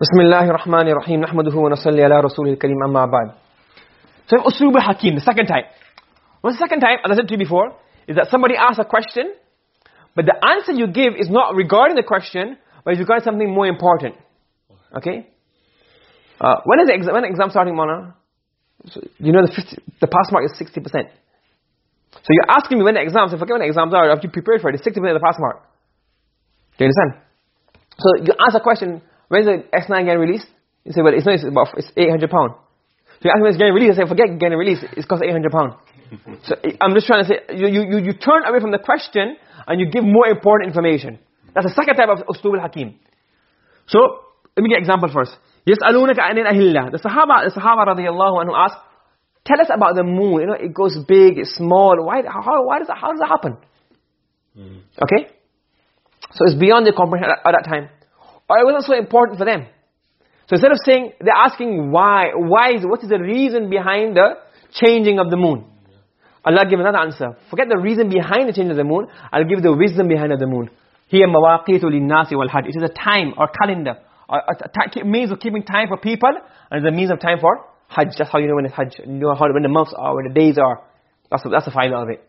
بسم الله الرحمن الرحيم نحمده ونصلي على رسوله الكريم أما بعد So Uslub Hakim, the second type. What's the second type, as I said to you before, is that somebody asks a question, but the answer you give is not regarding the question, but it's regarding something more important. Okay? Uh, when is the exam, when the exam starting, Mona? So, you know the 50, the pass mark is 60%. So you're asking me when the exams, I forget when the exams are, after you prepared for it, it's 60% of the pass mark. Do you understand? So you ask a question, when's the S9 getting released? You say, well, it's, not, it's about, it's 800 pound. So you ask me when it's getting released, I say, forget getting released, it costs 800 pound. so I'm just trying to say, you, you, you turn away from the question, and you give more important information. That's the second type of Uslub al-Hakim. So, let me get example first. يَسْأَلُونَكَ عَنِ الْأَهِلَّةِ The Sahaba, the Sahaba radiallahu anhu asked, tell us about the moon. You know, it goes big, it's small. Why, how, why does that, how does that happen? Mm. Okay? So it's beyond their comprehension at, that time. Or it wasn't so important for them. So instead of saying, they're asking why, why is, what is the reason behind the changing of the moon? Allah give another answer. Forget the reason behind the change of the moon. I'll give the wisdom behind the moon. Here, مَوَاقِيتُ لِلنَّاسِ وَالْحَجِّ It is a time or calendar. A, a, a, means of keeping time for people. And it's a means of time for Hajj. That's how you know when it's Hajj. You know how, when the months are, when the days are. That's the, that's the final of it.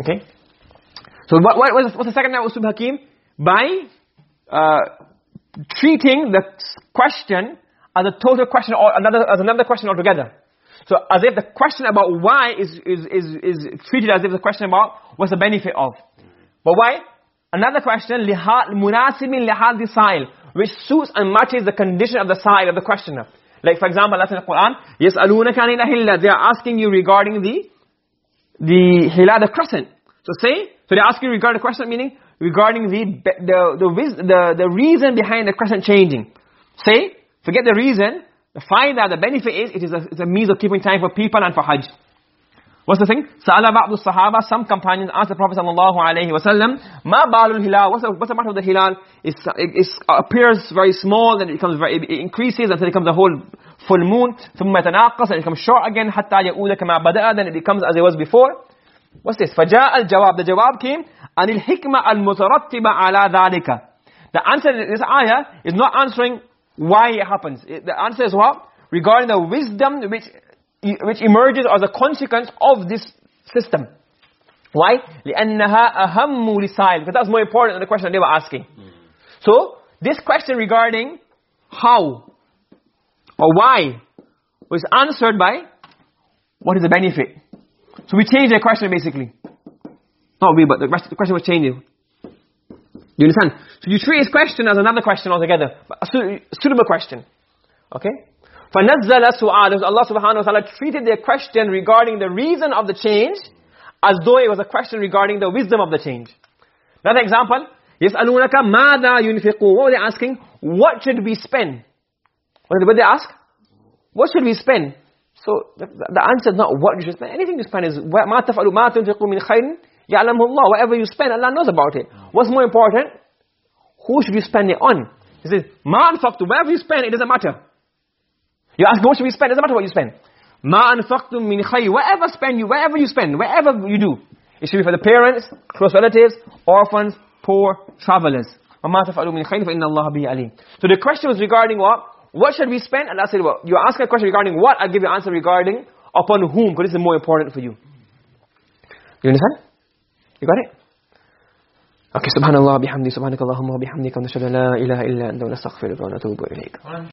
Okay? So what, what, what's the second type of Uslub Hakim? By uh, treating the question as a total question or another, as another question altogether. So as if the question about why is, is, is, is treated as if the question about what's the benefit of. But why? Another question, مناسب لحال the sa'il, which suits and matches the condition of the sa'il, of the questioner. Like for example, Allah in the Quran, يَسْأَلُونَكَ عَنِ الْأَهِلَّةِ They are asking you regarding the, the hilal, the crescent. So say, so they're asking regarding the crescent, meaning regarding the, the, the, the, the reason behind the crescent changing. Say, forget the reason, find that the benefit is, it is a, it's a means of keeping time for people and for Hajj. What's the thing? Sa'ala ba'du sahaba, some companions asked the Prophet sallallahu alayhi wa sallam, ma ba'alul hilal, what's the, what's the matter with the hilal? It's, it, it appears very small, then it becomes very, it increases until it becomes a whole full moon, ثم يتناقص, and it becomes short again, حتى يؤول كما بدأ, then it becomes as it was before. What's this? فجاء الجواب, the jawab came, عن الحكمة المترتبة على ذلك. The answer in this ayah is not answering why it happens. The answer is what? Regarding the wisdom which, which emerges as a consequence of this system. Why? لأنها أهم لسائل. Because that's more important than the question they were asking. So, this question regarding how or why was answered by what is the benefit. So we changed the question basically. Not we, but the question was changing. Do you understand? So you treat his question as another question altogether. A suitable question. Okay? فَنَزَّلَ سُعَالُ Allah subhanahu wa ta'ala treated their question regarding the reason of the change as though it was a question regarding the wisdom of the change. Another example. يَسْأَلُونَكَ مَاذَا يُنْفِقُونَ What were they asking? What should we spend? What did they ask? What should we spend? So the, the answer is not what you should spend. Anything you spend is مَا تَفْعَلُوا مَا تُنْفِقُوا مِنْ خَيْرٍ يَعْلَمُهُ اللَّهُ Whatever you spend, Allah knows about it. What's more important? Who should you spend it on? He says, مَا أَنْفَقْتُ Whatever you spend, it doesn't matter. You ask, what should we spend? It doesn't matter what you spend. مَا أَنْفَقْتُم مِنْ خَيْرٍ Whatever spend you, wherever you spend, wherever you do. It should be for the parents, close relatives, orphans, poor, travelers. وَمَا تَفْعَلُوا مِنْ خَيْرٍ فَإِنَّ اللَّهَ بِهِ عَلِيمٌ So the question was regarding what? What should we spend? Allah said, well, you ask a question regarding what, I'll give you an answer regarding upon whom, because this is more important for you. You understand? You got it? Okay, subhanallah bihamdi, subhanakallahumma bihamdika, wa nashhadu an la ilaha illa anta wa nastaghfiruka wa natubu ilayk.